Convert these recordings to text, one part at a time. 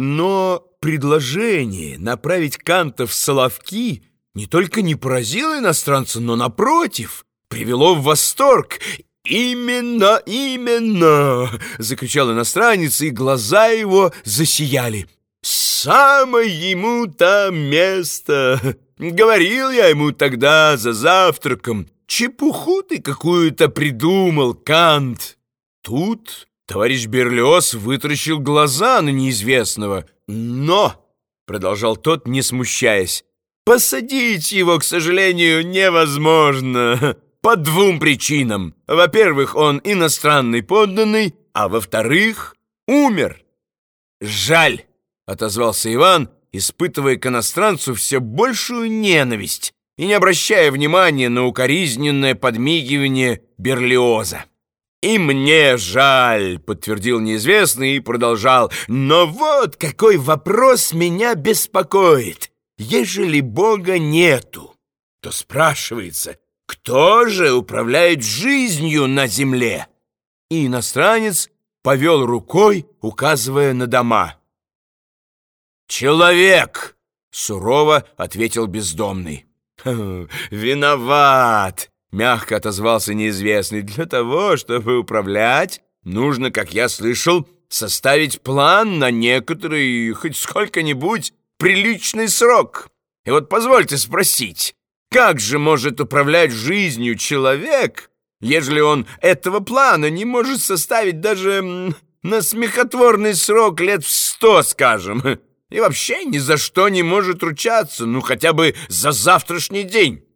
Но предложение направить Канта в Соловки не только не поразило иностранца, но, напротив, привело в восторг. «Именно, именно!» — закричал иностранец, и глаза его засияли. «Самое ему там место! Говорил я ему тогда за завтраком, чепуху ты какую-то придумал, Кант!» Тут товарищ Берлиоз вытаращил глаза на неизвестного. «Но!» — продолжал тот, не смущаясь. «Посадить его, к сожалению, невозможно!» По двум причинам. Во-первых, он иностранный подданный, а во-вторых, умер. «Жаль!» — отозвался Иван, испытывая к иностранцу все большую ненависть и не обращая внимания на укоризненное подмигивание Берлиоза. «И мне жаль», — подтвердил неизвестный и продолжал. «Но вот какой вопрос меня беспокоит. Ежели Бога нету, то спрашивается, кто же управляет жизнью на земле?» И иностранец повел рукой, указывая на дома. «Человек!» — сурово ответил бездомный. «Виноват!» — мягко отозвался неизвестный. «Для того, чтобы управлять, нужно, как я слышал, составить план на некоторый, хоть сколько-нибудь, приличный срок. И вот позвольте спросить, как же может управлять жизнью человек, ежели он этого плана не может составить даже на смехотворный срок лет в сто, скажем, и вообще ни за что не может ручаться, ну хотя бы за завтрашний день?»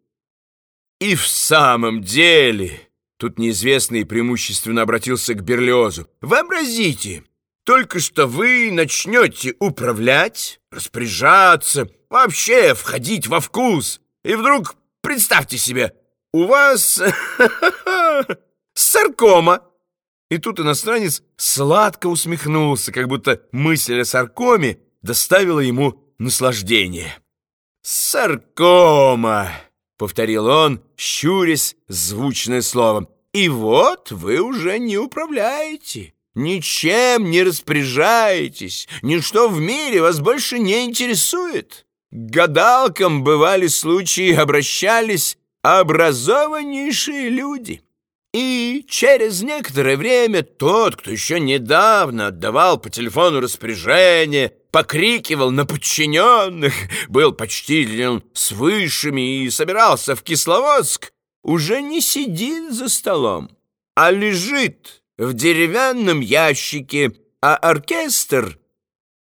И в самом деле, тут неизвестный преимущественно обратился к Берлиозу, вообразите, только что вы начнете управлять, распоряжаться, вообще входить во вкус, и вдруг, представьте себе, у вас саркома. И тут иностранец сладко усмехнулся, как будто мысль о саркоме доставила ему наслаждение. «Саркома!» Повторил он, щурясь звучное словом. «И вот вы уже не управляете, ничем не распоряжаетесь, ничто в мире вас больше не интересует. К гадалкам бывали случаи, обращались образованнейшие люди». И через некоторое время тот, кто еще недавно отдавал по телефону распоряжение, покрикивал на подчиненных, был почтителен с высшими и собирался в Кисловодск, уже не сидит за столом, а лежит в деревянном ящике, а оркестр,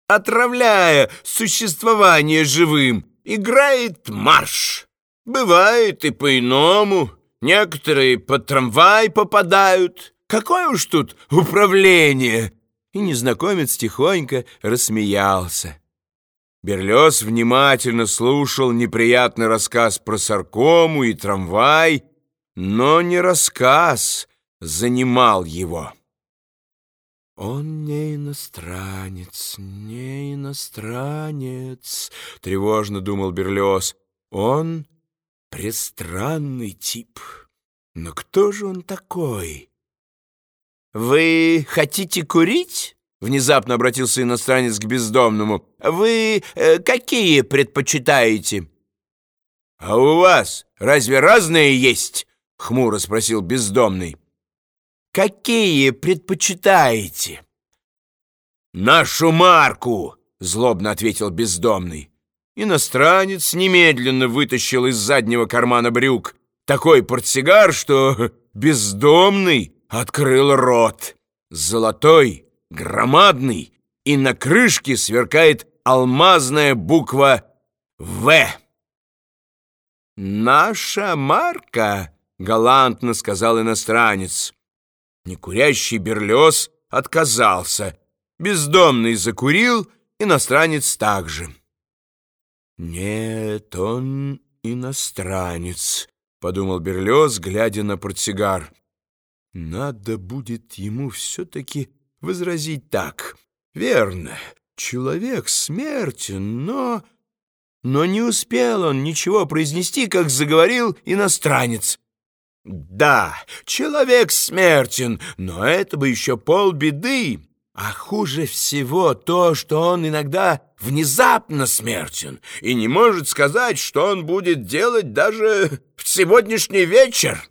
отравляя существование живым, играет марш. Бывает и по-иному. Некоторые под трамвай попадают. Какое уж тут управление!» И незнакомец тихонько рассмеялся. Берлёс внимательно слушал неприятный рассказ про саркому и трамвай, но не рассказ занимал его. «Он не иностранец, не иностранец», — тревожно думал Берлёс. «Он Престранный тип. Но кто же он такой? «Вы хотите курить?» — внезапно обратился иностранец к бездомному. «Вы э, какие предпочитаете?» «А у вас разве разные есть?» — хмуро спросил бездомный. «Какие предпочитаете?» «Нашу марку!» — злобно ответил бездомный. Иностранец немедленно вытащил из заднего кармана брюк такой портсигар, что бездомный открыл рот. Золотой, громадный, и на крышке сверкает алмазная буква «В». «Наша марка», — галантно сказал иностранец. Некурящий берлёз отказался. Бездомный закурил, иностранец также. «Нет, он иностранец», — подумал Берлёз, глядя на портсигар. «Надо будет ему все-таки возразить так. Верно, человек смертен, но...» Но не успел он ничего произнести, как заговорил иностранец. «Да, человек смертен, но это бы еще полбеды. А хуже всего то, что он иногда внезапно смертен и не может сказать, что он будет делать даже в сегодняшний вечер.